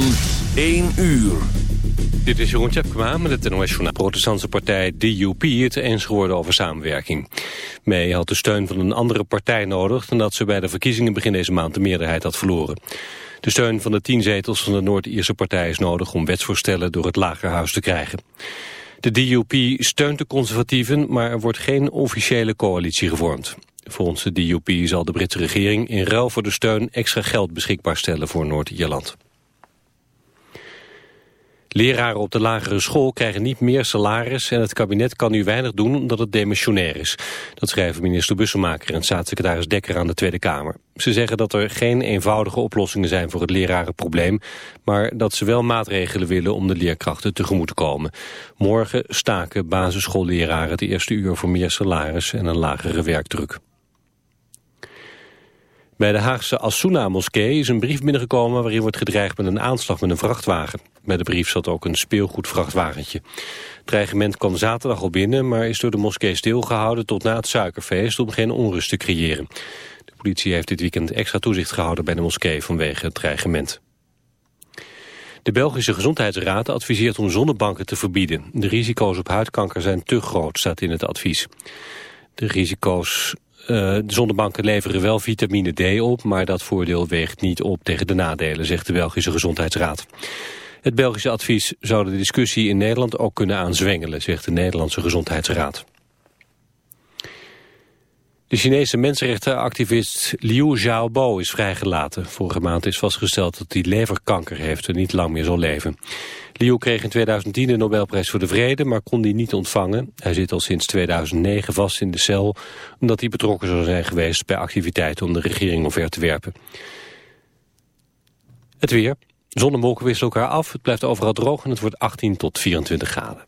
van 1 uur. Dit is Jeroen Tjepkema met het NOS Journaal. protestantse partij DUP het eens geworden over samenwerking. May had de steun van een andere partij nodig... nadat ze bij de verkiezingen begin deze maand de meerderheid had verloren. De steun van de tien zetels van de Noord-Ierse partij is nodig... om wetsvoorstellen door het Lagerhuis te krijgen. De DUP steunt de conservatieven, maar er wordt geen officiële coalitie gevormd. Volgens de DUP zal de Britse regering in ruil voor de steun extra geld beschikbaar stellen voor Noord-Ierland. Leraren op de lagere school krijgen niet meer salaris en het kabinet kan nu weinig doen omdat het demissionair is. Dat schrijven minister Bussemaker en staatssecretaris Dekker aan de Tweede Kamer. Ze zeggen dat er geen eenvoudige oplossingen zijn voor het lerarenprobleem, maar dat ze wel maatregelen willen om de leerkrachten tegemoet te komen. Morgen staken basisschoolleraren het eerste uur voor meer salaris en een lagere werkdruk. Bij de Haagse Asuna-moskee is een brief binnengekomen... waarin wordt gedreigd met een aanslag met een vrachtwagen. Bij de brief zat ook een speelgoedvrachtwagentje. Het dreigement kwam zaterdag al binnen... maar is door de moskee stilgehouden tot na het suikerfeest... om geen onrust te creëren. De politie heeft dit weekend extra toezicht gehouden bij de moskee... vanwege het dreigement. De Belgische Gezondheidsraad adviseert om zonnebanken te verbieden. De risico's op huidkanker zijn te groot, staat in het advies. De risico's de zonnebanken leveren wel vitamine D op, maar dat voordeel weegt niet op tegen de nadelen, zegt de Belgische Gezondheidsraad. Het Belgische advies zou de discussie in Nederland ook kunnen aanzwengelen, zegt de Nederlandse Gezondheidsraad. De Chinese mensenrechtenactivist Liu Xiaobo is vrijgelaten. Vorige maand is vastgesteld dat hij leverkanker heeft en niet lang meer zal leven. Liu kreeg in 2010 de Nobelprijs voor de Vrede, maar kon die niet ontvangen. Hij zit al sinds 2009 vast in de cel, omdat hij betrokken zou zijn geweest bij activiteiten om de regering omver te werpen. Het weer. Zon en wisselen elkaar af. Het blijft overal droog en het wordt 18 tot 24 graden.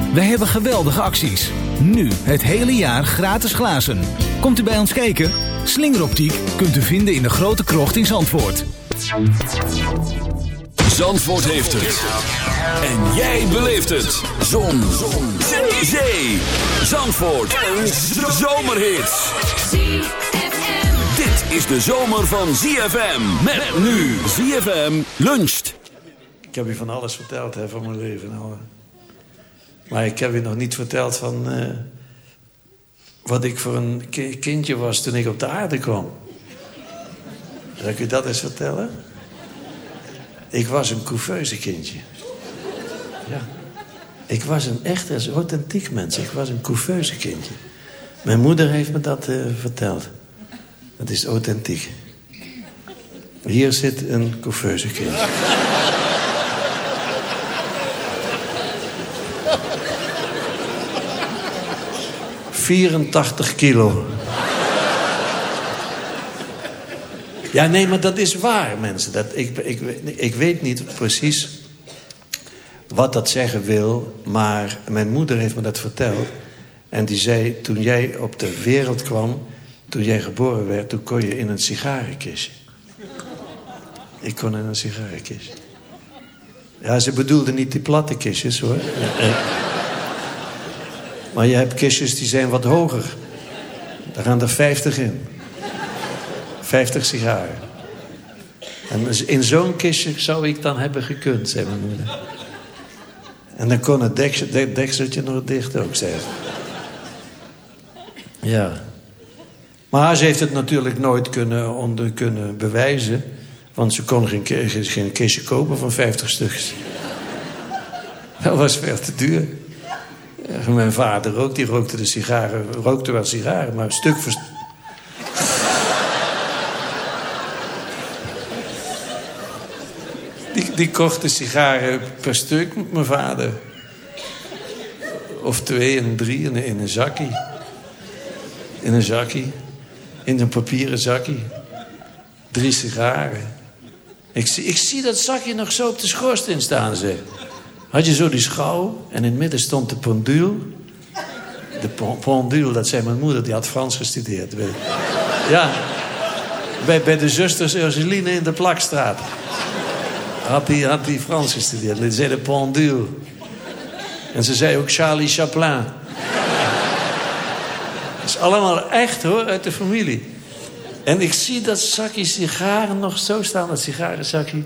Wij hebben geweldige acties. Nu het hele jaar gratis glazen. Komt u bij ons kijken? Slingeroptiek kunt u vinden in de grote krocht in Zandvoort. Zandvoort heeft het. En jij beleeft het. Zon. Zon. Zee. Zee. Zandvoort. Een zomerhit. Dit is de zomer van ZFM. Met nu ZFM luncht. Ik heb je van alles verteld hè, van mijn leven. Nou, maar ik heb je nog niet verteld van... Uh, wat ik voor een ki kindje was toen ik op de aarde kwam. Zal ik u dat eens vertellen? Ik was een couveuse kindje. Ja. Ik was een echt, authentiek mens. Ik was een couveuse kindje. Mijn moeder heeft me dat uh, verteld. Dat is authentiek. Hier zit een couveuse kindje. 84 kilo. Ja, nee, maar dat is waar, mensen. Dat, ik, ik, ik weet niet precies wat dat zeggen wil... maar mijn moeder heeft me dat verteld. En die zei, toen jij op de wereld kwam... toen jij geboren werd, toen kon je in een sigarenkistje. Ik kon in een sigarenkistje. Ja, ze bedoelde niet die platte kistjes, hoor. Eh, Maar je hebt kistjes die zijn wat hoger. Daar gaan er 50 in. 50 sigaren. En dus in zo'n kistje zou ik dan hebben gekund, zei mijn moeder. En dan kon het deksel, de- dekseltje nog dicht ook, zei ze. Ja. Maar ze heeft het natuurlijk nooit kunnen, onder, kunnen bewijzen. Want ze kon geen, geen kistje kopen van 50 stuks. Dat was veel te duur. Ja, mijn vader ook, die rookte de sigaren, rookte wel sigaren, maar stuk voor Die, die kocht de sigaren per stuk, mijn vader. Of twee en drie in, in een zakkie. In een zakkie. In een papieren zakkie. Drie sigaren. Ik, zie- ik zie dat zakje nog zo op de schoorsteen staan, zeg. Had je zo die schouw en in het midden stond de pendule. De pen- pendule, dat zei mijn moeder, die had Frans gestudeerd. Ja, bij, bij de zusters Ursuline in de Plakstraat. Had die, had die Frans gestudeerd. Die zei de pendule. En ze zei ook Charlie Chaplin. Dat is allemaal echt hoor, uit de familie. En ik zie dat zakje sigaren nog zo staan, dat sigarenzakje.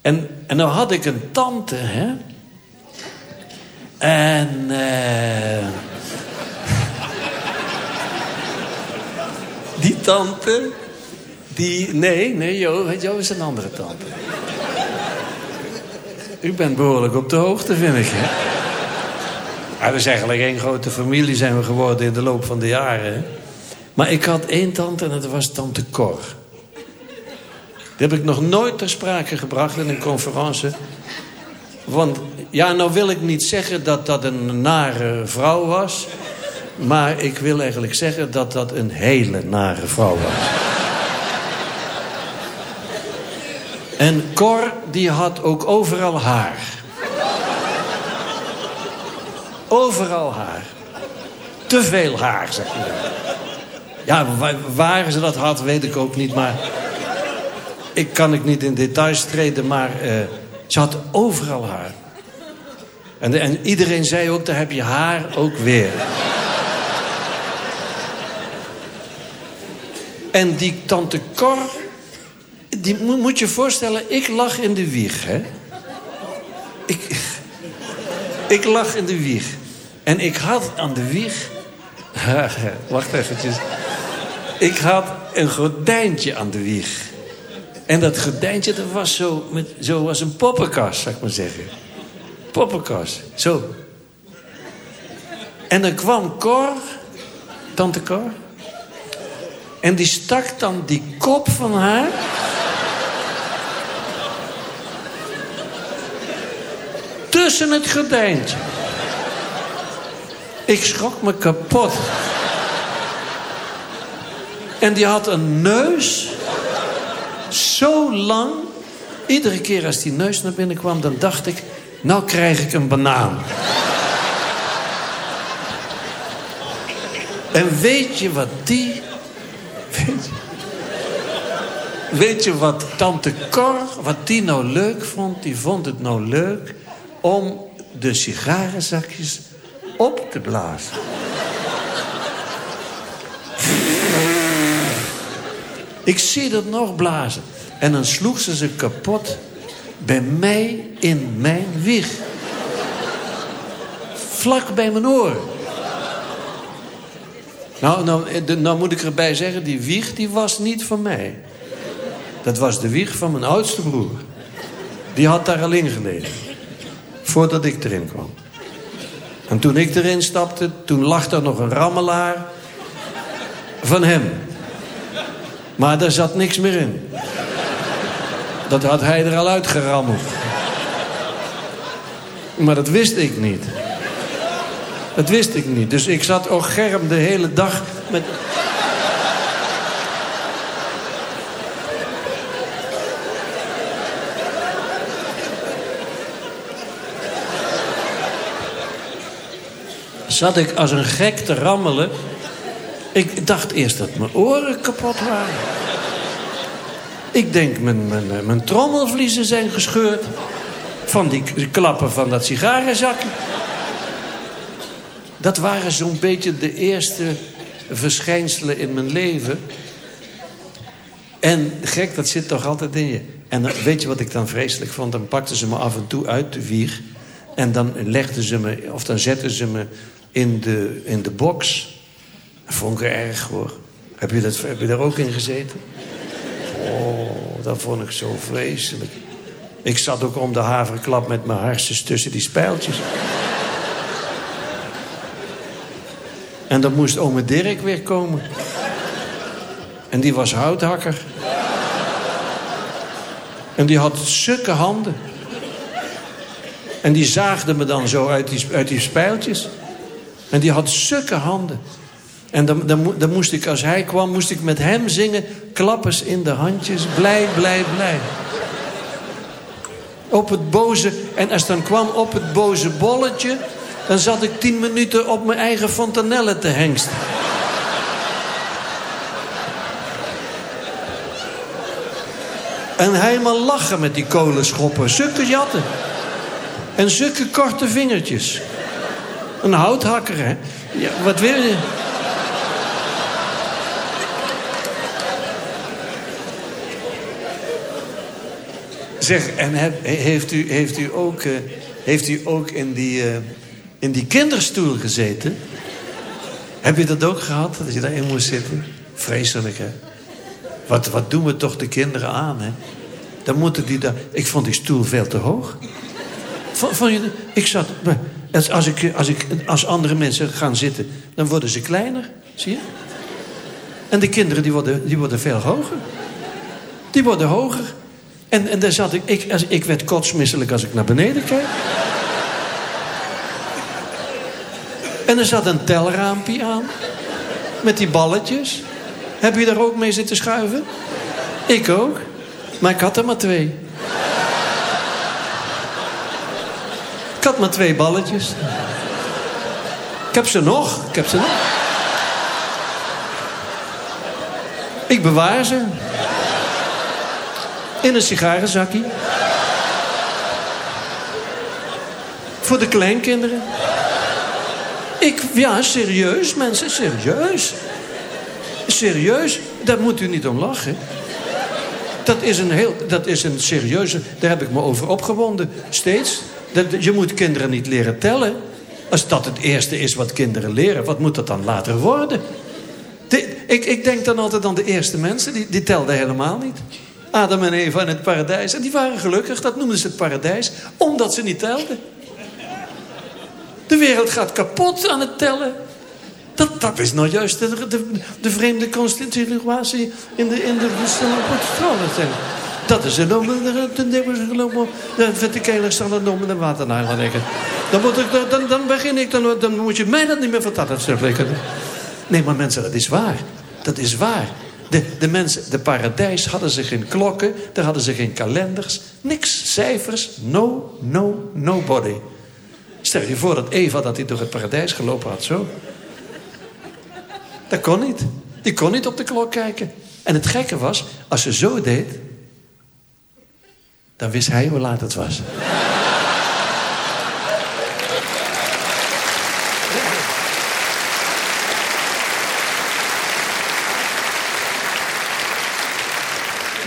En, en nou had ik een tante, hè. En... eh die tante... Die... Nee, nee, Jo, Jo is een andere tante. U bent behoorlijk op de hoogte, vind ik, hè? Dat is eigenlijk één grote familie zijn we geworden in de loop van de jaren. Maar ik had één tante en dat was tante Cor. Die heb ik nog nooit ter sprake gebracht in een conferentie. Want, ja, nou wil ik niet zeggen dat dat een nare vrouw was. Maar ik wil eigenlijk zeggen dat dat een hele nare vrouw was. En Cor, die had ook overal haar. Overal haar. Te veel haar, zeg je. Ja, wa- waar ze dat had, weet ik ook niet. Maar ik kan ik niet in details treden, maar eh, ze had overal haar. En, en iedereen zei ook, daar heb je haar ook weer. En die tante Cor, die mo- moet je voorstellen, ik lag in de wieg, hè. Ik, ik lag in de wieg. En ik had aan de wieg... Wacht eventjes. Ik had een gordijntje aan de wieg. En dat gordijntje, dat was zo, met, zo was een poppenkast, zou ik maar zeggen. Poppenkast, zo. En dan kwam Cor, tante Cor... En die stak dan die kop van haar... tussen het gordijntje. Ik schrok me kapot. En die had een neus... zo lang... Iedere keer als die neus naar binnen kwam, dan dacht ik... nou krijg ik een banaan. En weet je wat die... Weet je, wat tante Cor, wat die nou leuk vond? Die vond het nou leuk om de sigarenzakjes op te blazen. Ik zie dat nog blazen. En dan sloeg ze ze kapot bij mij in mijn wieg. Vlak bij mijn oor. Nou, nou, eh, nou moet ik erbij zeggen, die wieg die was niet van mij. Dat was de wieg van mijn oudste broer. Die had daar al in. Voordat ik erin kwam. En toen ik erin stapte, toen lag er nog een rammelaar van hem. Maar daar zat niks meer in. Dat had hij er al uitgerammeld. Maar dat wist ik niet. Dat wist ik niet. Dus ik zat ook germ de hele dag met... Zat ik als een gek te rammelen. Ik dacht eerst dat mijn oren kapot waren. Ik denk, mijn, mijn, eh, mijn trommelvliezen zijn gescheurd. van die klappen van dat sigarenzakje. Dat waren zo'n beetje de eerste verschijnselen in mijn leven. En gek, dat zit toch altijd in je. En dan, weet je wat ik dan vreselijk vond? Dan pakten ze me af en toe uit de wieg. En dan legden ze me, of dan zetten ze me in de, in de box. Dat vond ik erg hoor. Heb je, dat, heb je daar ook in gezeten? Oh, dat vond ik zo vreselijk. Ik zat ook om de haverklap met mijn hartjes tussen die spijltjes. En dan moest ome Dirk weer komen. En die was houthakker. En die had sukke handen. En die zaagde me dan zo uit die, uit die spijltjes. En die had sukke handen. En dan, dan, mo- dan moest ik, als hij kwam, moest ik met hem zingen... klappers in de handjes, blij, blij, blij. Op het boze... En als dan kwam op het boze bolletje... dan zat ik tien minuten op mijn eigen fontanelle te hengsten. En helemaal lachen met die kolenschoppen. Zulke jatten. En zulke korte vingertjes. Een houthakker, hè? Wat wil je? Zeg, en heeft, u, heeft, u ook, eh, heeft u ook in die, eh, in die kinderstoel gezeten? Heb je dat ook gehad, dat je daarin moest zitten? Vreselijk, hè? Wat, wat doen we toch de kinderen aan, hè? Dan moeten die daar... Ik vond die stoel veel te hoog. Je, ik zat... Als, als, ik, als, ik, als andere mensen gaan zitten, dan worden ze kleiner. Zie je? En de kinderen die worden, die worden veel hoger. Die worden hoger. En, en daar zat ik, ik, als, ik werd kotsmisselijk als ik naar beneden keek. En er zat een telraampje aan. Met die balletjes. Heb je daar ook mee zitten schuiven? Ik ook. Maar ik had er maar twee. Ik had maar twee balletjes. Ik heb ze nog. Ik heb ze nog. Ik bewaar ze. In een sigarenzakje. Voor de kleinkinderen. Ik, ja, serieus, mensen, serieus. Serieus, daar moet u niet om lachen. Dat is een heel, dat is een serieuze, daar heb ik me over opgewonden, steeds. Dat, je moet kinderen niet leren tellen. Als dat het eerste is wat kinderen leren, wat moet dat dan later worden? De- ik, ik denk dan altijd aan de eerste mensen, die, die telden helemaal niet. Adam en Eva in het paradijs. En die waren gelukkig, dat noemden ze het paradijs, omdat ze niet telden. De wereld gaat kapot aan het tellen. Dat, dat is nou juist de, de, de vreemde constitutie in de, in de, de Dat is een de vertikale standaard de waternaar liggen. Dan, moet ik, dan, dan begin ik, dan, dan moet je mij dat niet meer vertellen. Nee, maar mensen, dat is waar. Dat is waar. De, de mensen, de paradijs hadden ze geen klokken, daar hadden ze geen kalenders, niks, cijfers, no, no, nobody. Stel je voor dat Eva dat hij door het paradijs gelopen had, zo. Dat kon niet. Die kon niet op de klok kijken. En het gekke was, als ze zo deed... dan wist hij hoe laat het was.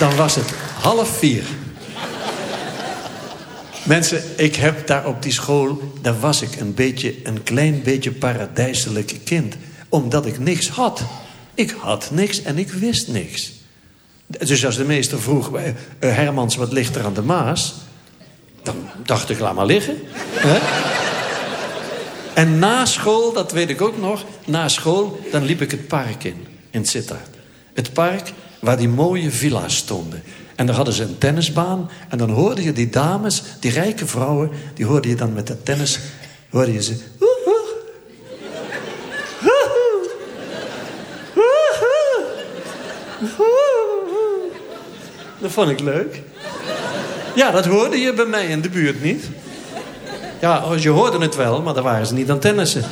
Dan was het half vier. Mensen, ik heb daar op die school... daar was ik een beetje, een klein beetje paradijselijk kind. Omdat ik niks had. Ik had niks en ik wist niks. Dus als de meester vroeg... eh, Hermans, wat ligt er aan de Maas? Dan dacht ik, laat maar liggen. En na school, dat weet ik ook nog... na school, dan liep ik het park in, in Sittard. Het park waar die mooie villa's stonden. En daar hadden ze een tennisbaan. En dan hoorde je die dames, die rijke vrouwen... die hoorde je dan met de tennis... hoorde je ze... Dat vond ik leuk. Ja, dat hoorde je bij mij in de buurt niet. Ja, je hoorde het wel, maar daar waren ze niet aan tennissen.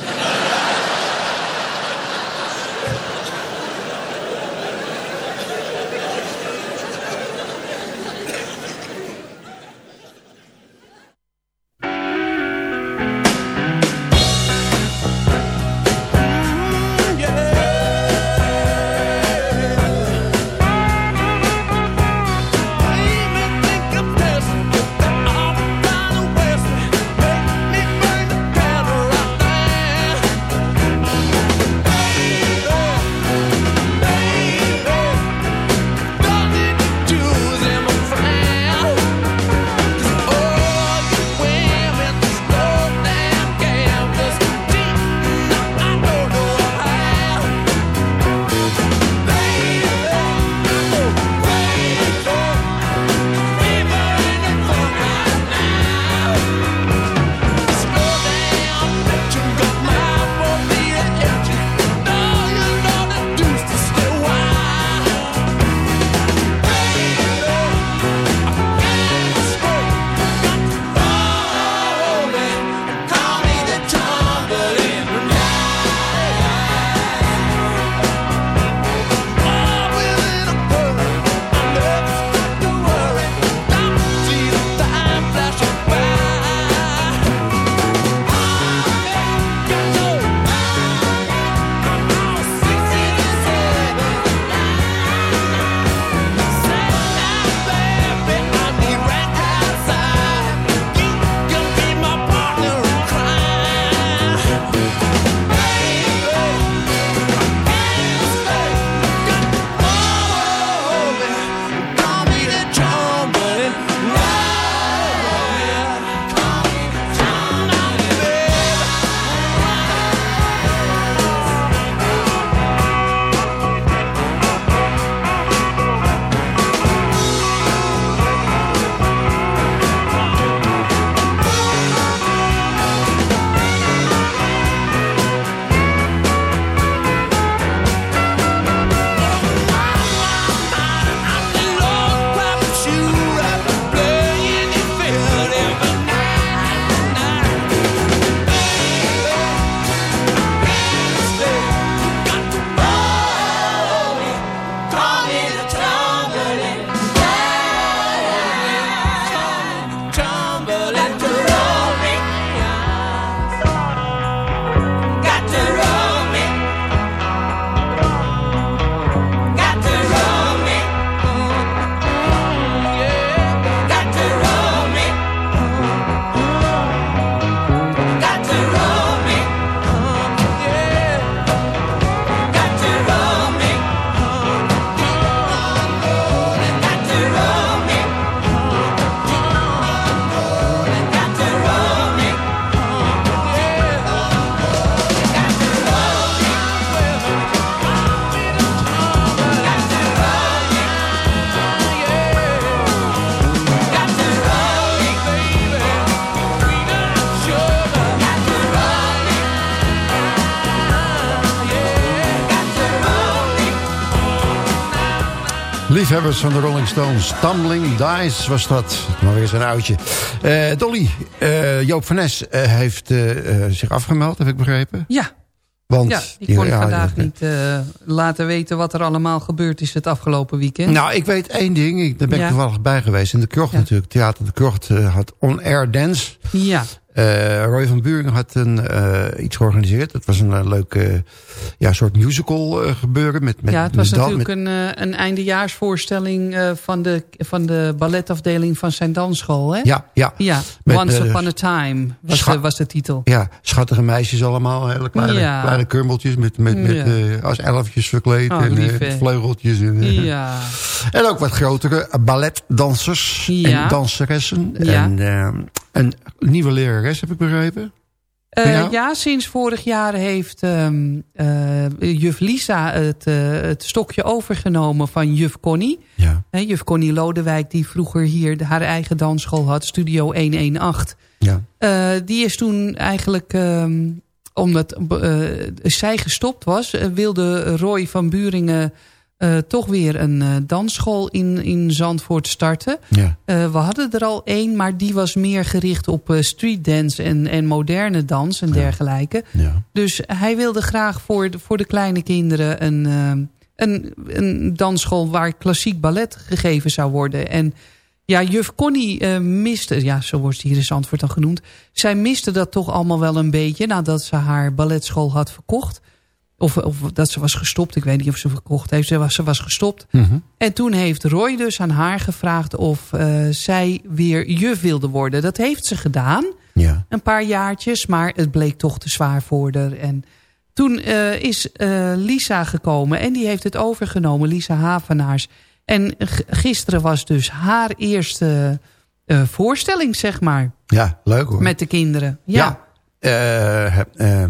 Liefhebbers van de Rolling Stones. Tumbling Dice was dat. Maar weer zo'n oudje. Eh, Dolly, eh, Joop van Nes eh, heeft zich afgemeld, heb ik begrepen. Ja, Want, ja die kon ja, vandaag ja, niet laten weten wat er allemaal gebeurd is het afgelopen weekend. Nou, ik weet één ding. Ik, daar ben ik toevallig bij geweest. In de krocht natuurlijk. Theater de Krocht had On Air Dance. Ja, Eh, Roy van Buren had een, eh, iets georganiseerd. Het was een uh, eh, ja, soort musical gebeuren. Met, met, ja, het was met natuurlijk met- een, een eindejaarsvoorstelling van, de, van de balletafdeling van zijn dansschool. Hè? Ja, ja. Ja, Met, Once Upon a Time was, de, was de titel. Ja, schattige meisjes allemaal. Hele kleine, Ja. kleine kurmeltjes met, met, met, Ja. als elfjes verkleed. Oh, en lief, vleugeltjes. En, Ja, en ook wat grotere balletdansers en danseressen. Ja. En eh, een nieuwe lerares, heb ik begrepen. Eh, Ja? sinds vorig jaar heeft ehm, eh, juf Lisa het, eh, het stokje overgenomen van juf Connie. Ja. Juf Connie Lodewijk, die vroeger hier haar eigen dansschool had, Studio 118. Ja. Die is toen eigenlijk, ehm, omdat zij gestopt was... wilde Roy van Buringen eh, toch weer een eh, dansschool in, in Zandvoort starten. Ja. Eh, we hadden er al één, maar die was meer gericht op eh, streetdance en, en moderne dans en dergelijke. Ja. Dus hij wilde graag voor de, voor de kleine kinderen een, een, een dansschool waar klassiek ballet gegeven zou worden. En ja, juf Connie miste, ja, zo wordt ze hier in Zandvoort dan genoemd. Zij miste dat toch allemaal wel een beetje nadat ze haar balletschool had verkocht. Of, of dat ze was gestopt, ik weet niet of ze verkocht heeft. Ze was, ze was gestopt. Mhm. En toen heeft Roy dus aan haar gevraagd of eh, zij weer juf wilde worden. Dat heeft ze gedaan, Ja. een paar jaartjes, maar het bleek toch te zwaar voor haar. En toen eh, is eh, Lisa gekomen en die heeft het overgenomen, Lisa Havenaars. En gisteren was dus haar eerste voorstelling, zeg maar, ja, leuk hoor. met de kinderen. Ja, Eh, heb- eh,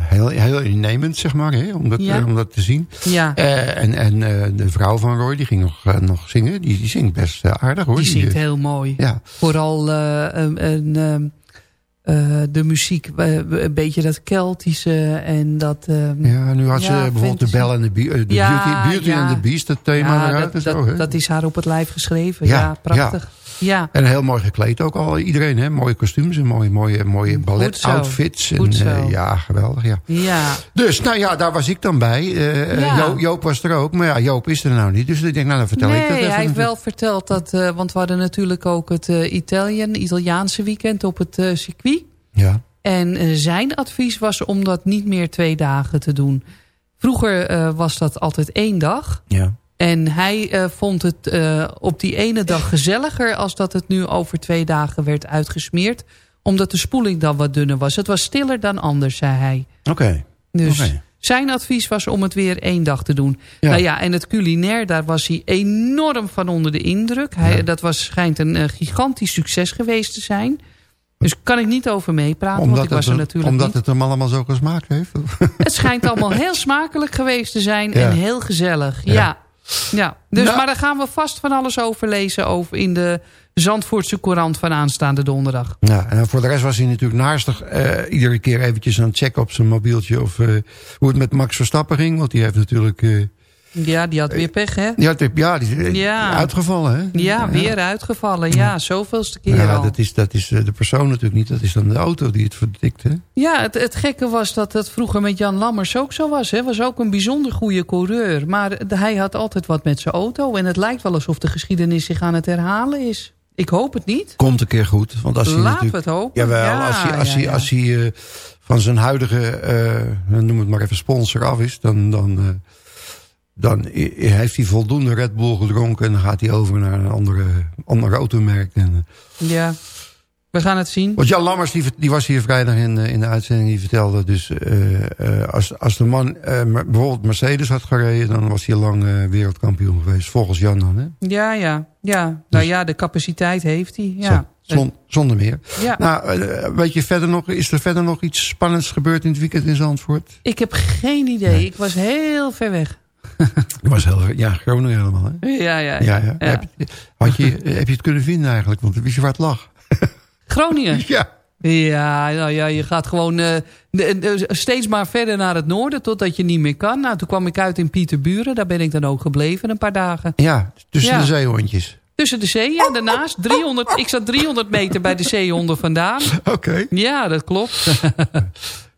heel, heel innemend, zeg maar, hè, om, dat, Ja. eh, om dat te zien. ja. Eh, en en eh, de vrouw van Roy, die ging nog, nog zingen. Die, die zingt best aardig hoor. die zingt eh, heel mooi. Ja, Vooral een, een, ehm, eh, de muziek, een beetje dat Keltische en dat... ehm, ja, nu had ze Ja, bijvoorbeeld de. Bell and the, Be- eh, de Beauty, Beauty and the Beast, het thema eruit dat, en zo. dat, dat is haar op het lijf geschreven. Ja, prachtig. Ja, En heel mooi gekleed ook al. Iedereen, hè? Mooie kostuums en mooie, mooie, mooie ballet zo. outfits. En, eh, ja, geweldig, ja. ja. Dus, nou ja, daar was ik dan bij. Eh, eh, Ja. Joop was er ook. Maar ja, Joop is er nou niet. Dus ik denk, nou, dan vertel nee, ik dat even. hij heeft wel verteld dat... want we hadden natuurlijk ook het Italian, Italiaanse weekend op het circuit. Ja, En zijn advies was om dat niet meer twee dagen te doen. Vroeger was dat altijd één dag. ja. En hij eh, vond het eh, op die ene dag gezelliger... als dat het nu over twee dagen werd uitgesmeerd. Omdat de spoeling dan wat dunner was. Het was stiller dan anders, zei hij. Oké. Dus zijn advies was om het weer één dag te doen. Ja. Nou ja, en het culinair, daar was hij enorm van onder de indruk. Hij, Ja. Dat was, schijnt een eh, gigantisch succes geweest te zijn. Dus kan ik niet over meepraten, want ik was er natuurlijk omdat niet. het hem allemaal zo gesmaakt heeft. Het schijnt allemaal heel smakelijk geweest te zijn Ja. en heel gezellig. Ja. Ja. Dus, Nou. Maar daar gaan we vast van alles over lezen over in de Zandvoortse Courant van aanstaande donderdag. Ja, en voor de rest was hij natuurlijk naastig eh, iedere keer eventjes aan het checken op zijn mobieltje of eh, hoe het met Max Verstappen ging. Want die heeft natuurlijk, eh, Ja, die had weer pech, hè? ja, die, ja, die is eh, Ja. uitgevallen. Hè? Ja, weer uitgevallen. Ja, zoveelste keer Ja, al. dat is, dat is eh, de persoon natuurlijk niet. Dat is dan de auto die het verdikt. Hè? Ja, het, het gekke was dat het vroeger met Jan Lammers ook zo was. Hij was ook een bijzonder goede coureur. Maar hij had altijd wat met zijn auto. En het lijkt wel alsof de geschiedenis zich aan het herhalen is. Ik hoop het niet. Komt een keer goed. Want als hij natuurlijk, we het hopen. Jawel, Ja, als hij, als hij, als hij eh, van zijn huidige, noem het maar even sponsor af is, dan, dan, dan heeft hij voldoende Red Bull gedronken en dan gaat hij over naar een andere, ander automerk. En, eh, Ja, we gaan het zien. want Jan Lammers die, die was hier vrijdag in, eh, in de uitzending, die vertelde dus, eh, als, als de man bijvoorbeeld Mercedes had gereden, dan was hij lang wereldkampioen geweest, volgens Jan dan. Hè? Ja, ja, ja. Nou ja, de capaciteit heeft hij. Ja. Zo, zon- zonder meer. ja. Nou, weet je verder nog, is er verder nog iets spannends gebeurd in het weekend in Zandvoort? Ik heb geen idee. Ik was heel ver weg. Dat was heel, ja, Groningen helemaal. Hè? Ja, ja. Ja, ja. ja. Heb, je- had je, heb je het kunnen vinden eigenlijk? Want wist je waar het lag? Groningen. Ja. Ja, nou ja, je gaat gewoon eh, de- de- steeds maar verder naar het noorden... totdat je niet meer kan. Nou, toen kwam ik uit in Pieterburen. Daar ben ik dan ook gebleven een paar dagen. Ja, tussen Ja. de zeehondjes. Tussen de zee, ja, daarnaast. 300, ik zat 300 meter bij de zeehonden vandaan. Oké. Ja, dat klopt.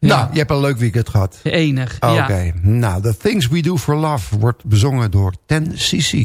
Nou, je hebt een leuk weekend gehad. Enig, Oké. ja. Nou, The Things We Do For Love wordt bezongen door 10cc. Too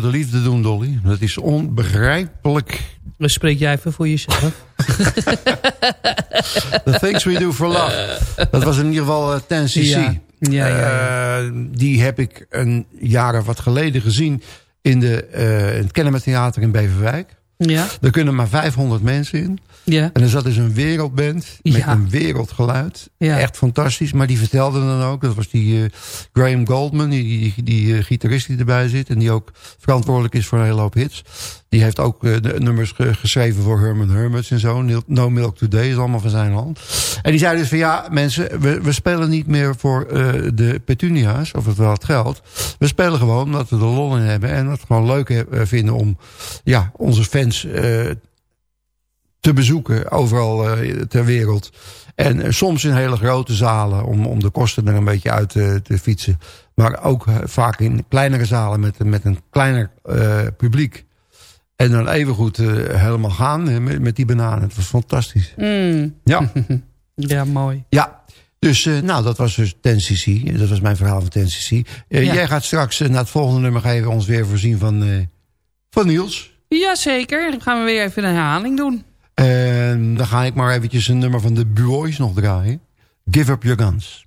Voor de liefde doen, Dolly. Dat is onbegrijpelijk. Dan spreek jij even voor jezelf. The Things We Do For Love. Dat was in ieder geval 10cc. Ja. Ja, ja, ja. Eh, die heb ik een jaar of wat geleden gezien... in, de, eh, in het Kennemer Theater in Beverwijk. Ja, Er kunnen maar 500 mensen in. ja. En er zat dus een wereldband met Ja. een wereldgeluid. Ja. Echt fantastisch. Maar die vertelde dan ook, dat was die eh, Graham Goldman, die, die, die eh, gitarist die erbij zit. En die ook verantwoordelijk is voor een hele hoop hits. Die heeft ook eh, de nummers ge- geschreven voor Herman Hermits en zo. No Milk Today is allemaal van zijn hand. En die zei dus van ja, mensen, we, we spelen niet meer voor eh, de petunia's, of het wel het geld. We spelen gewoon omdat we er lol in hebben. En dat we gewoon leuk eh, vinden om ja, onze fans te bezoeken overal ter wereld. En soms in hele grote zalen om, om de kosten er een beetje uit te, fietsen. Maar ook vaak in kleinere zalen met, met een kleiner publiek. En dan evengoed eh helemaal gaan eh, met, met die bananen. Het was fantastisch. Mm. Ja, Ja, mooi. ja. Dus uh, nou, dat was dus TNCC. Dat was mijn verhaal van TNCC. Uh, Ja. Jij gaat straks naar het volgende nummer... ga je ons weer voorzien van, uh, van Niels. Jazeker, dan gaan we weer even een herhaling doen. En dan ga ik maar eventjes een nummer van de Boys nog draaien. Give Up Your Guns.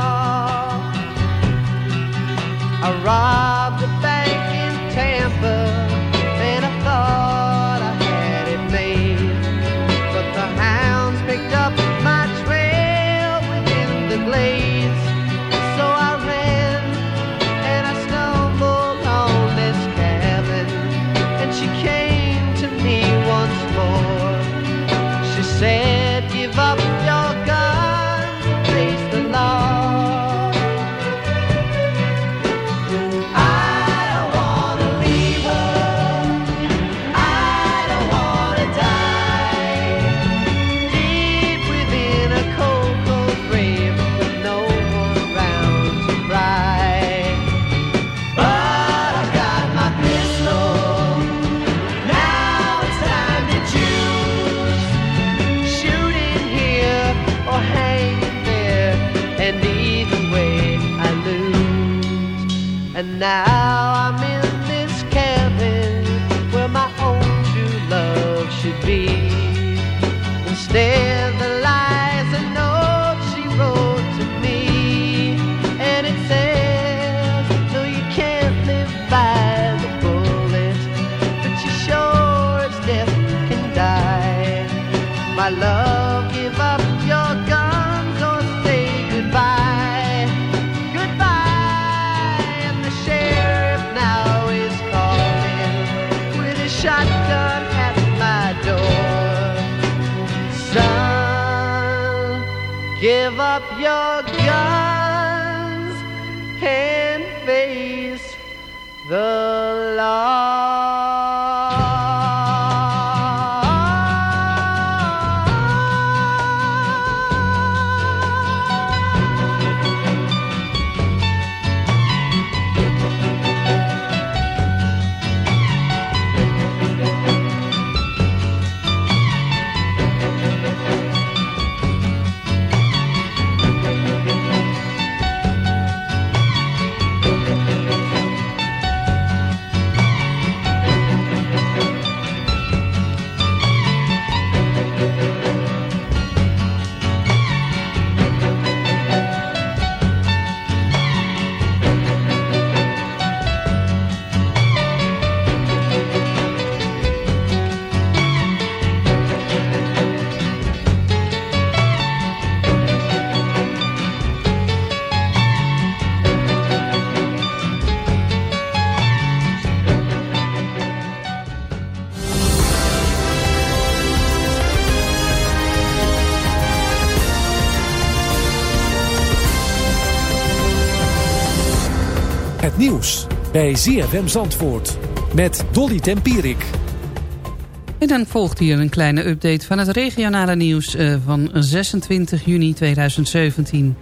I robbed now nieuws bij ZFM Zandvoort met Dolly Tempierik. En dan volgt hier een kleine update van het regionale nieuws eh, van 26 juni 2017.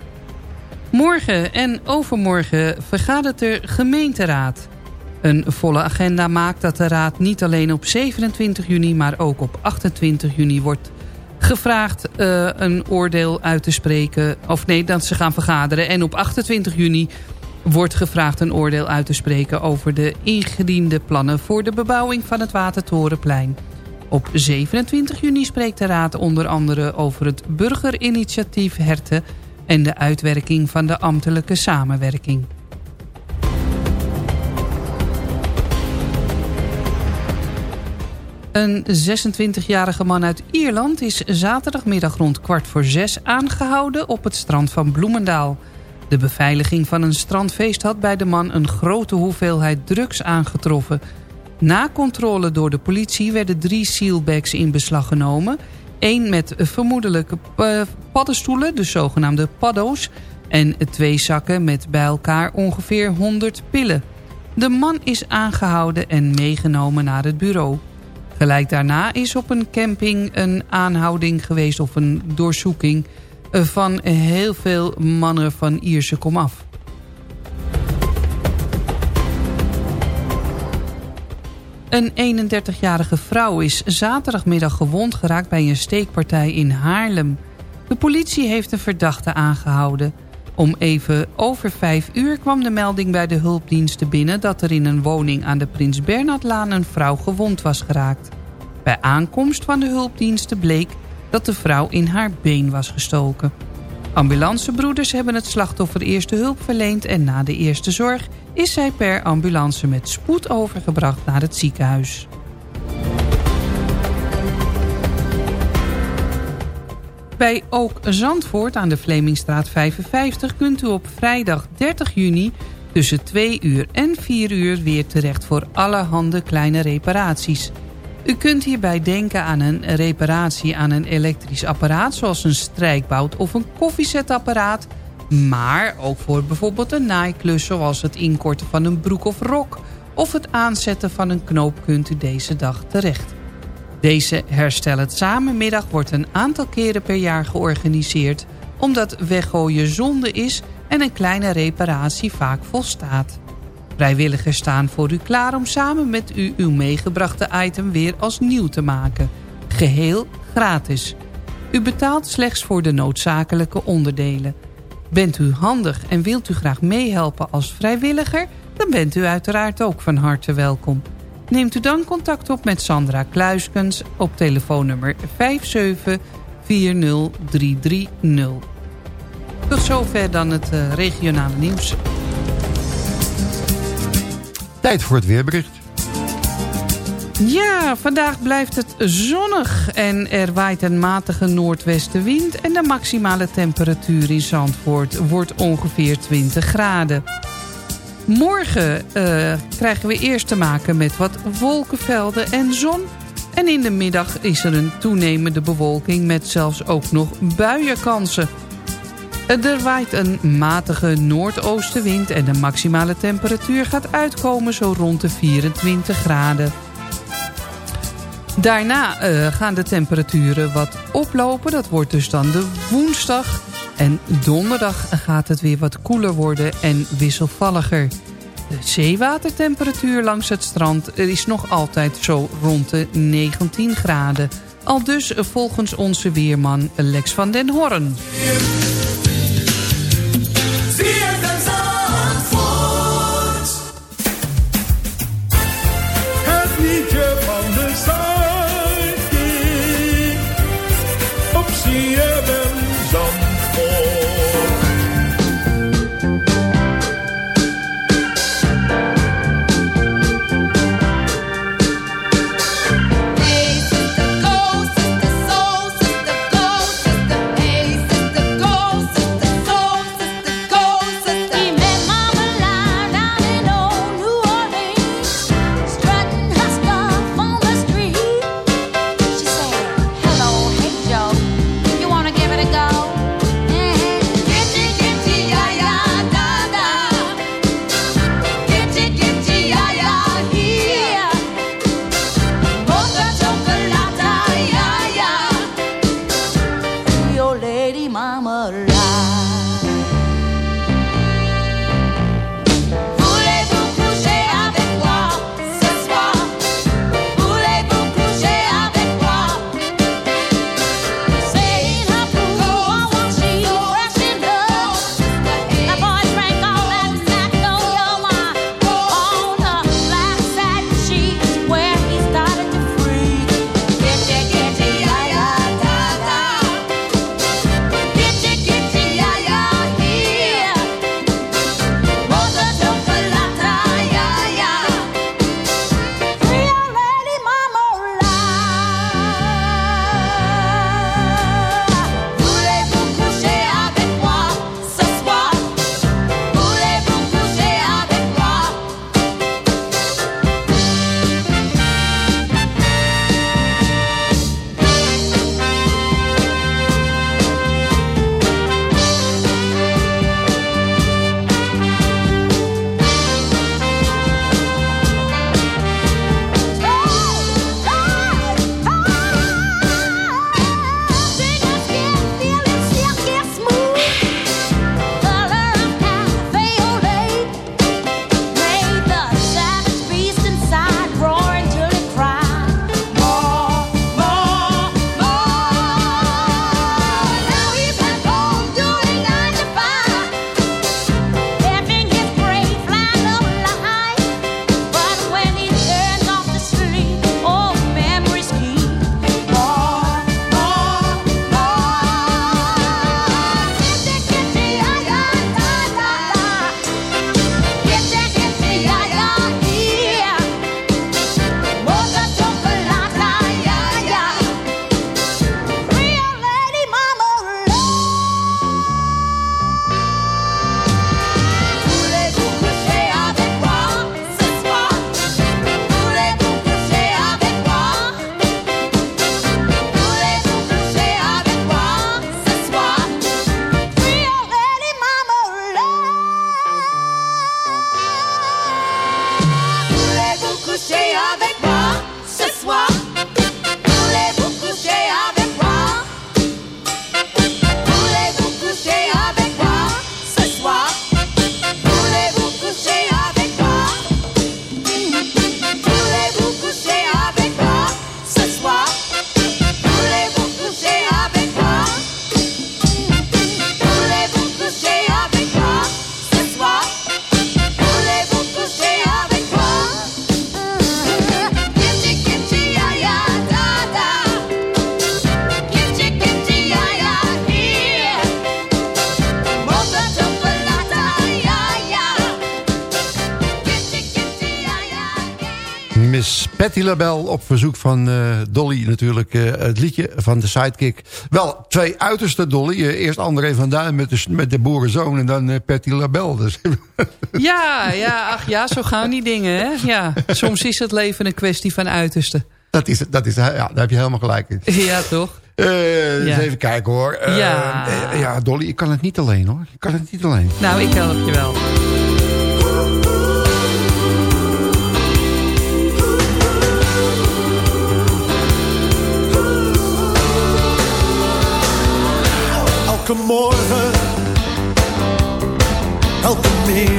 Morgen en overmorgen vergadert de gemeenteraad. Een volle agenda maakt dat de raad niet alleen op 27 juni... maar ook op 28 juni wordt gevraagd uh, een oordeel uit te spreken. Of nee, dat ze gaan vergaderen. En op 28 juni wordt gevraagd een oordeel uit te spreken... over de ingediende plannen voor de bebouwing van het Watertorenplein. Op 27 juni spreekt de raad onder andere over het burgerinitiatief Herten... en de uitwerking van de ambtelijke samenwerking. Een 26-jarige man uit Ierland is zaterdagmiddag rond kwart voor zes aangehouden op het strand van Bloemendaal. De beveiliging van een strandfeest had bij de man een grote hoeveelheid drugs aangetroffen. Na controle door de politie werden drie sealbags in beslag genomen. Eén met vermoedelijke eh, paddenstoelen, de zogenaamde paddo's... en twee zakken met bij elkaar ongeveer 100 pillen. De man is aangehouden en meegenomen naar het bureau. Gelijk daarna is op een camping een aanhouding geweest of een doorzoeking... van heel veel mannen van Ierse komaf. Een 31-jarige vrouw is zaterdagmiddag gewond geraakt bij een steekpartij in Haarlem. De politie heeft een verdachte aangehouden. Om even over vijf uur kwam de melding bij de hulpdiensten binnen... dat er in een woning aan de Prins Bernhardlaan een vrouw gewond was geraakt. Bij aankomst van de hulpdiensten bleek dat de vrouw in haar been was gestoken. Ambulancebroeders hebben het slachtoffer eerste hulp verleend... en na de eerste zorg is zij per ambulance met spoed overgebracht naar het ziekenhuis. Bij Ook Zandvoort aan de Vlemingstraat 55 kunt u op vrijdag 30 juni tussen 2 uur en 4 uur weer terecht voor allerhande kleine reparaties. U kunt hierbij denken aan een reparatie aan een elektrisch apparaat zoals een strijkbout of een koffiezetapparaat, maar ook voor bijvoorbeeld een naaiklus zoals het inkorten van een broek of rok of het aanzetten van een knoop kunt u deze dag terecht. Deze Herstel het Samenmiddag wordt een aantal keren per jaar georganiseerd... omdat weggooien zonde is en een kleine reparatie vaak volstaat. Vrijwilligers staan voor u klaar om samen met u uw meegebrachte item weer als nieuw te maken. Geheel gratis. U betaalt slechts voor de noodzakelijke onderdelen. Bent u handig en wilt u graag meehelpen als vrijwilliger... dan bent u uiteraard ook van harte welkom. Neemt u dan contact op met Sandra Kluiskens op telefoonnummer 5740330. Tot zover dan het uh, regionale nieuws. Tijd voor het weerbericht. Ja, vandaag blijft het zonnig en er waait een matige noordwestenwind... en de maximale temperatuur in Zandvoort wordt ongeveer 20 graden. Morgen uh, krijgen we eerst te maken met wat wolkenvelden en zon. En in de middag is er een toenemende bewolking met zelfs ook nog buienkansen. Er waait een matige noordoostenwind en de maximale temperatuur gaat uitkomen zo rond de 24 graden. Daarna uh, gaan de temperaturen wat oplopen. Dat wordt dus dan de woensdag. En donderdag gaat het weer wat koeler worden en wisselvalliger. De zeewatertemperatuur langs het strand is nog altijd zo rond de 19 graden. Al dus volgens onze weerman Lex van den Horn. LaBelle op verzoek van eh, Dolly natuurlijk uh, het liedje van de Sidekick. Wel, twee uiterste Dolly. Uh, eerst André van Duin met de, met de boerenzoon en dan Patty LaBelle. Dus. Ja, ja, ach ja, zo gaan die dingen. Hè? Ja, soms is het leven een kwestie van uiterste. Dat is, dat is, ja, daar heb je helemaal gelijk in. Ja, toch? Uh, Ja. Even kijken hoor. Uh, Ja. eh, ja, Dolly, ik kan het niet alleen hoor. Ik kan het niet alleen. Nou, ik help je wel.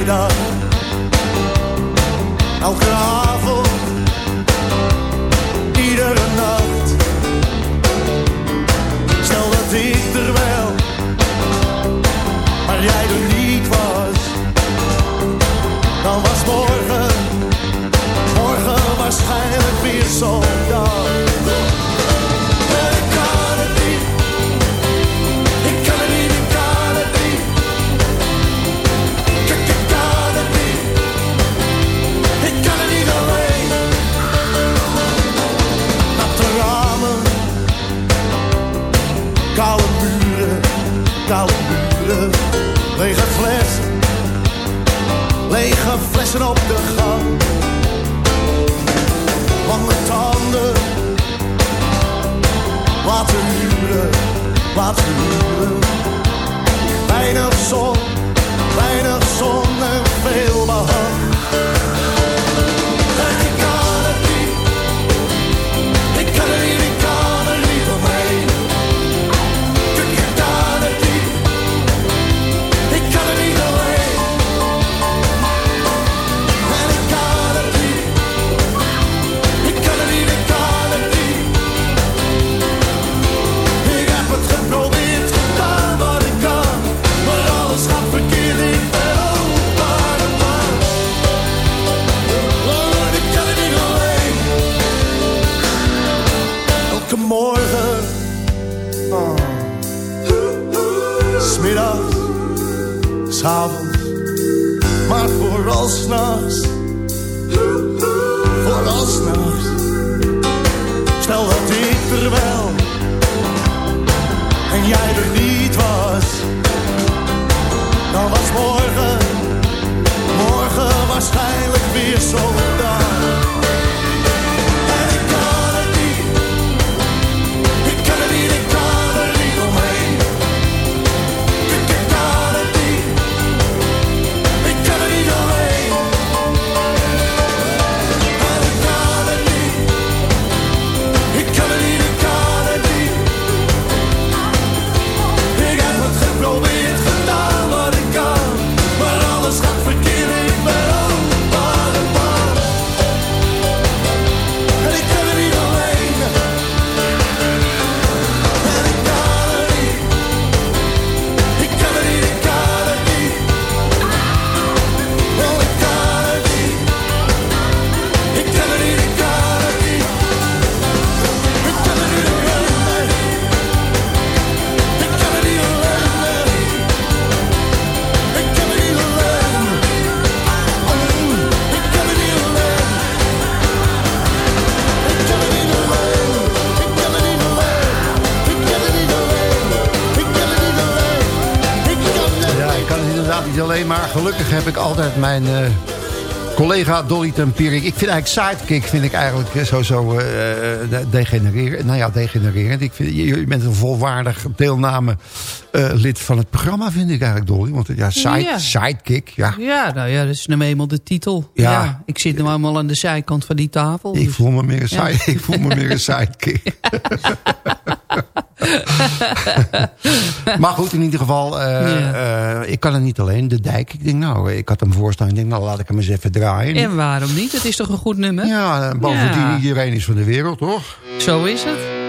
Al. Naufragar. Altijd mijn eh, collega Dolly Tempierik. Ik vind eigenlijk sidekick vind ik eigenlijk eh, sowieso eh de- degenererend. Nou ja, degenererend. Ik vind, je, je bent een volwaardig deelname lid van het programma, vind ik eigenlijk, Dolly. Want ja, side, Ja. sidekick, ja. Ja, nou ja, dat is nou eenmaal de titel. Ja. ik zit nu allemaal aan de zijkant van die tafel. Ik dus- voel me meer een, Ja. side, ik voel me meer een sidekick. maar goed, in ieder geval, eh, eh, ik kan het niet alleen. De dijk, ik denk nou, ik had hem voorstaan. Ik denk nou, laat ik hem eens even draaien. En waarom niet? Het is toch een goed nummer? Ja, bovendien, Ja. iedereen is van de wereld, toch? Zo is het.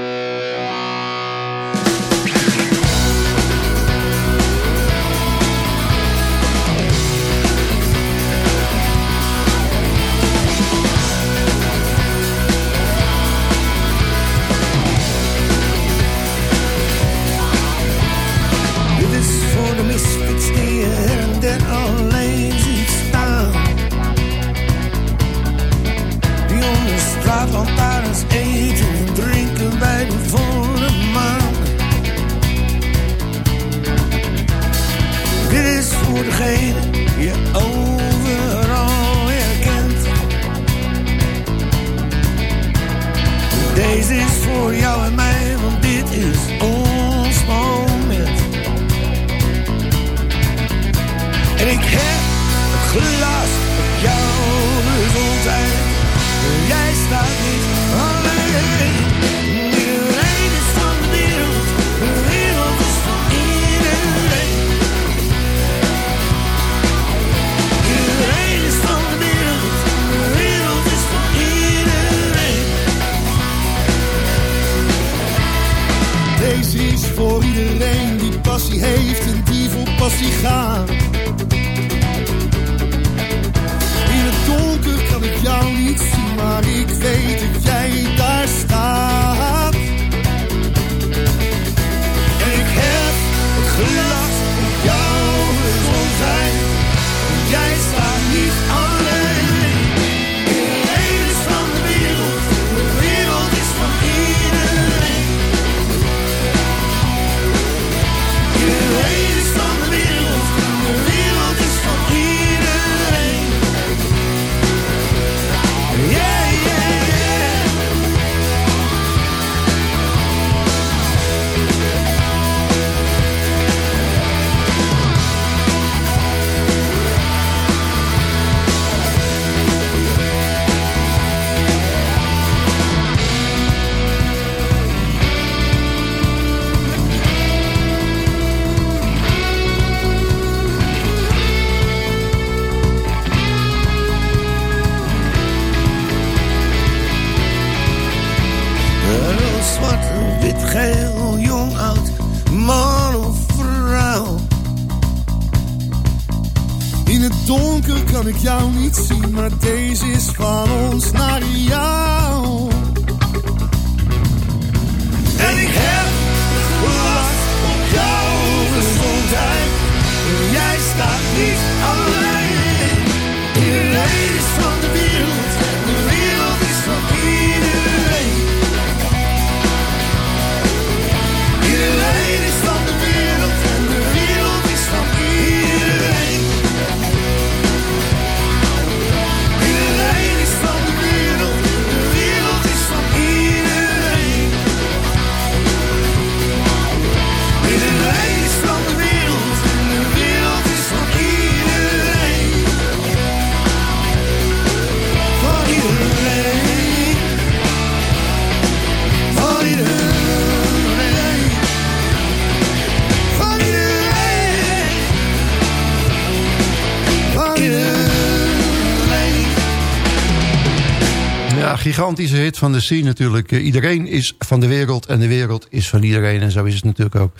Gigantische hit van de scene natuurlijk. Eh, iedereen is van de wereld en de wereld is van iedereen. En zo is het natuurlijk ook.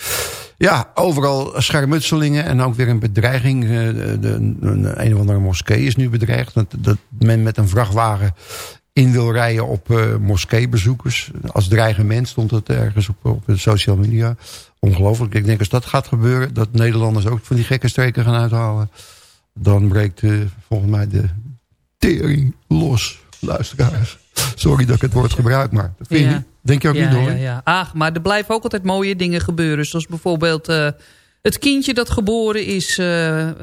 Ja, overal schermutselingen en ook weer een bedreiging. Eh, De, de, een, of andere moskee is nu bedreigd. Dat, dat men met een vrachtwagen in wil rijden op eh moskeebezoekers. Als dreigement stond het ergens op, op de social media. Ongelooflijk. Ik denk als dat gaat gebeuren, dat Nederlanders ook van die gekke streken gaan uithalen. Dan breekt volgens mij de tering los, luisteraars. Sorry dat ik het woord gebruik, maar dat vind je Ja. niet? Denk je ook ja, niet, hoor? Ja, ja. Ach, maar er blijven ook altijd mooie dingen gebeuren. Zoals bijvoorbeeld eh, het kindje dat geboren is... eh, eh,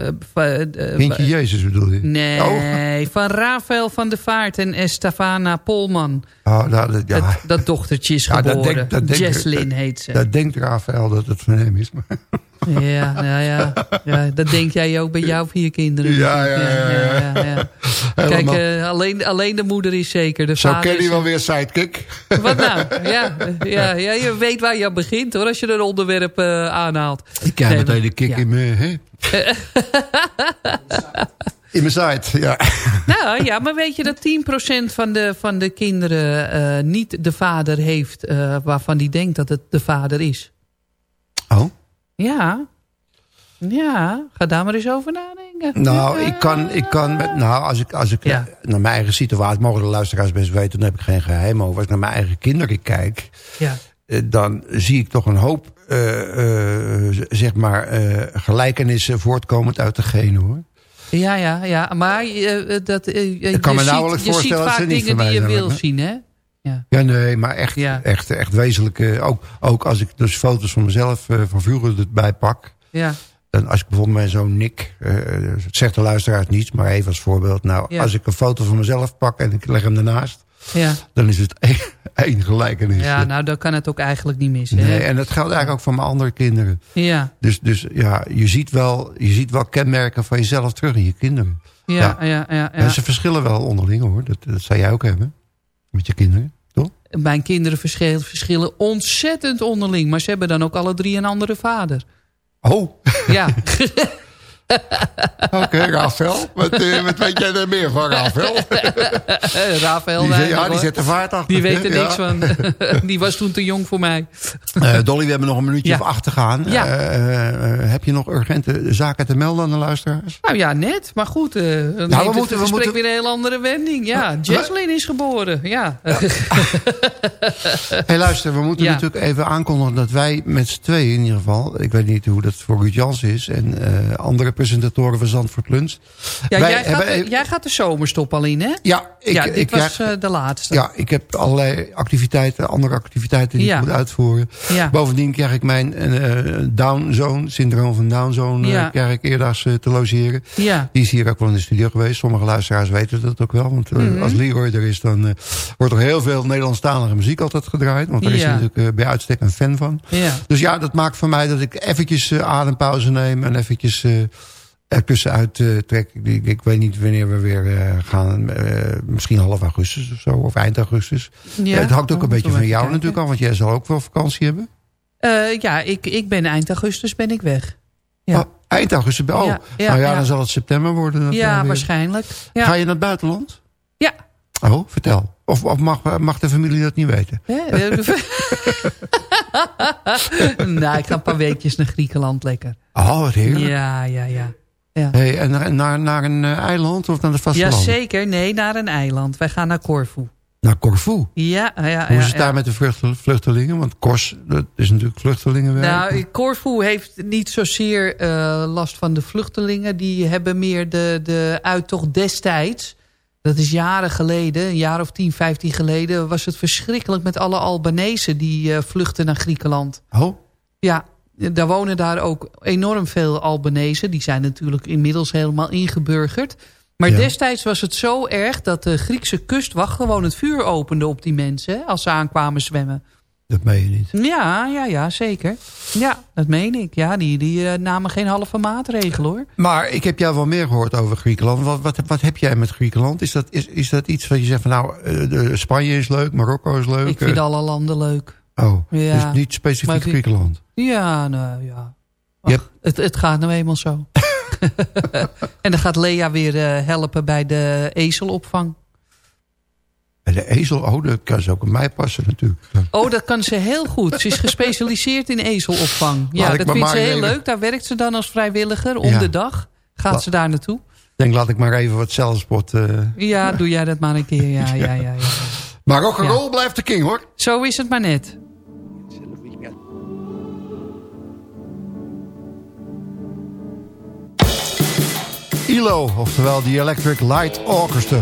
Kindje Jezus bedoel je? Nee, Oh. van Rafael van der Vaart en Estefana Polman. Oh, nou, dat, ja. Dat, dat dochtertje is dat geboren. dat Jesslyn dat- heet ze. Dat denkt Rafael dat het van hem is. Maar Ja, ja, ja, ja. Dat denk jij ook bij jouw vier kinderen. Ja, ja, ja, ja. ja, ja. Kijk, eh, alleen, alleen de moeder is zeker. De Zo vader ken je wel weer sidekick. Wat nou? Ja, ja, ja, je weet waar je aan begint hoor, als je een onderwerp eh, aanhaalt. Ik krijg Nee, meteen de kick ja. in mijn... Hè? in mijn site, ja. Nou ja, maar weet je dat 10% van de, van de kinderen eh, niet de vader heeft... eh, waarvan die denkt dat het de vader is? Oh? Ja. Ja, ga daar maar eens over nadenken. Nou, ik kan, ik kan met, nou, als ik, als ik Ja. naar mijn eigen situatie, mogen de luisteraars best weten, dan heb ik geen geheim over. Als ik naar mijn eigen kinderen kijk, Ja. eh, dan zie ik toch een hoop, eh, eh, zeg maar, gelijkenissen voortkomend uit de genen, hoor. Ja, ja, ja. Maar dat, je kan me ziet, je ziet vaak dingen die je wil zien, hè? Ja. Ja, nee, maar echt, Ja. echt, echt wezenlijk. eh, ook, ook als ik dus foto's van mezelf eh, van vroeger erbij pak. Ja. dan als ik bijvoorbeeld mijn zoon Nick... het zegt de luisteraars niets, maar even als voorbeeld. Nou, Ja. als ik een foto van mezelf pak en ik leg hem ernaast... Ja. dan is het één, gelijkenis. ja, nou dan kan het ook eigenlijk niet missen. hè? Nee, en dat geldt eigenlijk ook voor mijn andere kinderen. Ja, Dus, dus ja, je ziet, wel, je ziet wel kenmerken van jezelf terug in je kinderen. ja, ja. ja, ja, En ze verschillen wel onderling hoor. Dat, dat zou jij ook hebben. Met je kinderen? Mijn kinderen verschillen, verschillen ontzettend onderling. Maar ze hebben dan ook alle drie een andere vader. Oh, Ja, oké, Rafael. Wat, eh, wat weet jij er meer van, Rafael? Rafael Die, ja, die hoor. zet de vaart achter. Die weet er Ja. niks van. Die was toen te jong voor mij. Eh, Dolly, we hebben nog een minuutje Ja. of acht te gaan. Ja. Eh, eh, heb je nog urgente zaken te melden aan de luisteraars? Nou ja, net. Maar goed, eh dan we neemt moeten- het we gesprek moeten- weer een heel andere wending. Ja, Jesslyn is geboren. Ja. hey, luister, we moeten natuurlijk even aankondigen dat wij met z'n tweeën in ieder geval... ik weet niet hoe dat voor Ruud Jans is... en eh, andere presentatoren van Zandvoort Lunch... Ja, Wij jij, gaat, de- jij gaat de zomerstop al in, hè? Ja, ik, ja, dit ik, was ja, eh, de laatste. ja, ik heb allerlei activiteiten, andere activiteiten die Ja. ik moet uitvoeren. Bovendien krijg ik mijn eh Down-zone, syndroom van Down-zone... Ja. krijg ik eerdaags te logeren. Die is hier ook wel in de studio geweest. Sommige luisteraars weten dat ook wel. Want Mhm. als Leroy er is, dan wordt er heel veel Nederlandstalige muziek altijd gedraaid. Want daar is hij natuurlijk bij uitstek een fan van. Dus ja, dat maakt voor mij dat ik eventjes adempauze neem. En eventjes ertussenuit eh, trek. Ik, ik, ik weet niet wanneer we weer eh, gaan. eh, misschien half augustus of zo. Of eind augustus. Ja, het hangt ook een beetje van jou kijken. natuurlijk af. Want jij zal ook wel vakantie hebben. Ja, ik, ik ben eind augustus ben ik weg. Ja, Oh, eind augustus. Oh, Ja, ja, nou ja, dan zal het september worden. ja waarschijnlijk. Ga je naar het buitenland? Ja. Oh, vertel. Of, of mag, mag de familie dat niet weten? Nou, ik ga een paar weekjes naar Griekenland lekker. Oh, wat heerlijk. Ja, ja, ja. Ja. Hey, en naar, naar, naar een eh, eiland of naar het vasteland? Jazeker, nee, naar een eiland. Wij gaan naar Corfu. Naar Corfu. Ja, ja, ja. Hoe is het ja. daar met de vluchtel- vluchtelingen? Want Kors, dat is natuurlijk vluchtelingenwerk. Nou, Corfu heeft niet zozeer eh, last van de vluchtelingen. Die hebben meer de, de uittocht destijds. Dat is jaren geleden, een jaar of 10, 15 geleden... was het verschrikkelijk met alle Albanese die eh, vluchten naar Griekenland. Oh, Ja, daar wonen daar ook enorm veel Albanese. Die zijn natuurlijk inmiddels helemaal ingeburgerd. Maar Ja. destijds was het zo erg dat de Griekse kustwacht gewoon het vuur opende op die mensen... als ze aankwamen zwemmen. dat meen je niet. Ja, ja, ja, zeker. Ja, dat meen ik. Ja, die, die eh, namen geen halve maatregel hoor. Maar ik heb jou wel meer gehoord over Griekenland. Wat, wat, wat heb jij met Griekenland? Is dat, is, is dat iets wat je zegt van nou, eh, Spanje is leuk, Marokko is leuk? Ik vind eh, alle landen leuk. Oh, Ja. dus niet specifiek ik- Griekenland? Ja, nou ja. Het, het gaat nou eenmaal zo. en dan gaat Lea weer eh, helpen bij de ezelopvang. En de ezel, oh, dat kan ze ook op mij passen natuurlijk. Oh, dat kan ze heel goed. Ze is gespecialiseerd in ezelopvang. Ja, Laat dat vindt ze heel even- leuk. Daar werkt ze dan als vrijwilliger om Ja. de dag. Gaat ze daar naartoe? Ik denk, laat ik maar even wat zelfspot... eh Ja, doe jij dat maar een keer. Ja, ja, ja. ja. Maar rock'n'roll blijft de king, hoor. Zo is het maar net. Oftewel de Electric Light Orchestra.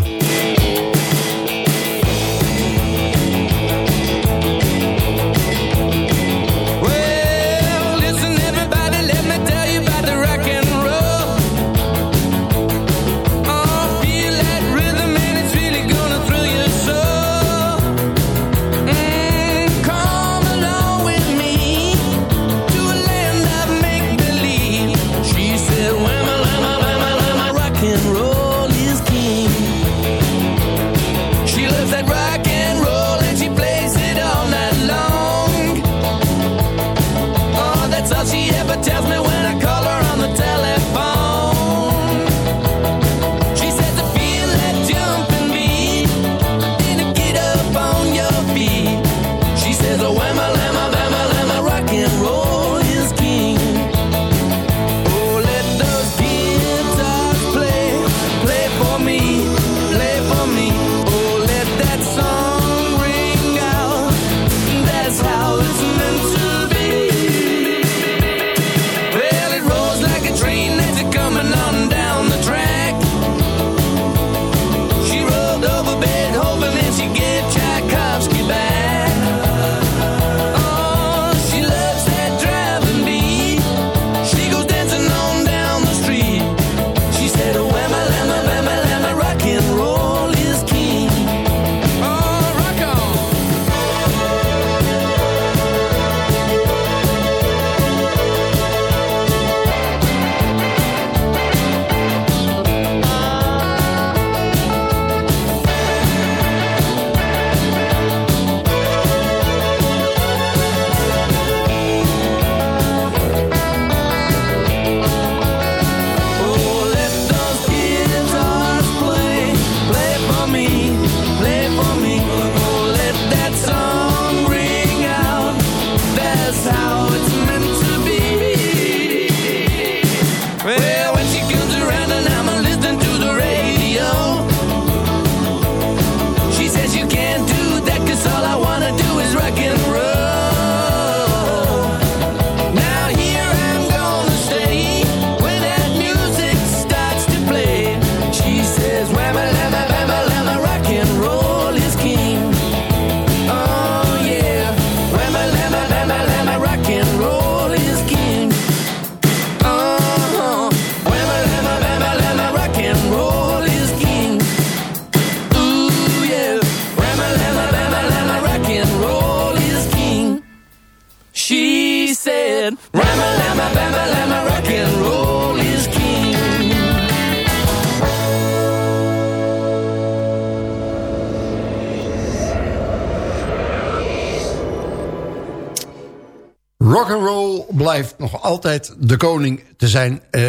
Nog altijd de koning te zijn eh,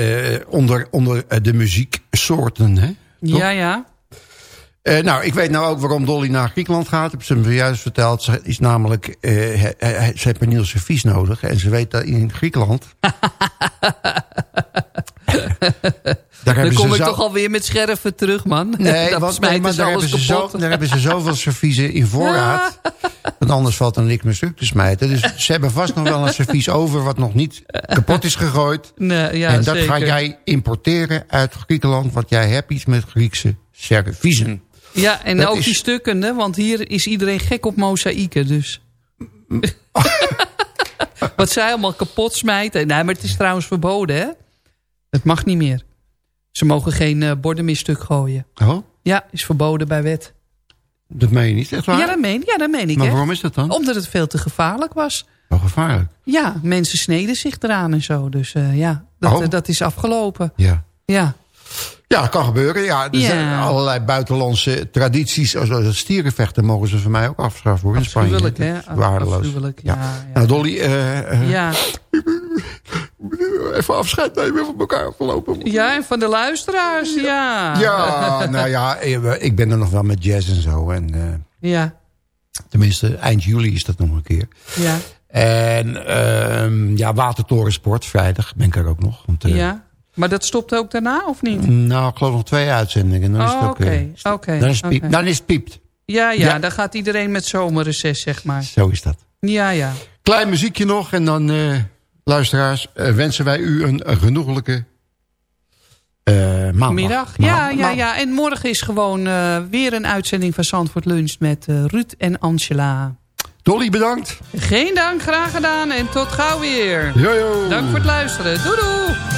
onder, onder eh, de muzieksoorten. Hè? Toch? Ja, ja. Eh, nou, ik weet nou ook waarom Dolly naar Griekenland gaat. Heb ze hem juist verteld. Ze is namelijk, he- he- ze heeft een nieuw servies nodig. En ze weet dat in Griekenland... daar Dan kom ze ik zo- toch alweer met scherven terug, man. Nee, Dan want, maar ze daar, hebben ze zo, daar hebben ze zoveel serviezen in voorraad. Want anders valt er niks meer stuk te smijten. Dus ze hebben vast nog wel een servies over... wat nog niet kapot is gegooid. Nee, ja, en dat zeker. ga jij importeren uit Griekenland... want jij hebt iets met Griekse serviezen. Ja, en Dat ook is- die stukken, hè, want hier is iedereen gek op mozaïeken, dus. Wat zij allemaal kapot smijten. Nee, maar het is trouwens verboden, hè? Het mag niet meer. Ze mogen geen eh, borden meer stuk gooien. Oh, Ja, is verboden bij wet. dat meen je niet, echt waar? Ja, dat meen, ja, dat meen ik, maar waarom is dat dan? Omdat het veel te gevaarlijk was. Wel gevaarlijk. Ja, mensen sneden zich eraan en zo. Dus eh, ja, dat, Oh. eh, dat is afgelopen. Ja. Ja. Ja, kan gebeuren. Ja, er Ja. zijn allerlei buitenlandse tradities. Zoals het stierenvechten mogen ze voor mij ook afschaffen hoor, in Spanje. Hè? Is waardeloos. Afschuwelijk, ja, ja. Nou, Dolly, eh, Ja. even afscheid nemen van elkaar verlopen. ja, en van de luisteraars, ja. Ja, nou ja, eh, ik ben er nog wel met jazz en zo. En, Ja, tenminste, eind juli is dat nog een keer. ja, En ehm, ja, Watertorensport, vrijdag ben ik er ook nog. Want, ja. Maar dat stopt ook daarna, of niet? Nou, ik geloof nog twee uitzendingen. Dan is het Oh, ook, eh, oké, dan, is het piep- oké. dan is het piept. Ja, ja, Ja. dan gaat iedereen met zomerreces, zeg maar. Zo is dat. Ja, ja. Klein muziekje nog en dan, eh, luisteraars, eh, wensen wij u een, een genoeglijke eh maandag. Middag. Ja, ja, ja. En morgen is gewoon weer een uitzending van Zandvoort Lunch met Ruud en Angela. Dolly, bedankt. Geen dank, graag gedaan en tot gauw weer. Yo. Dank voor het luisteren. Doei doei.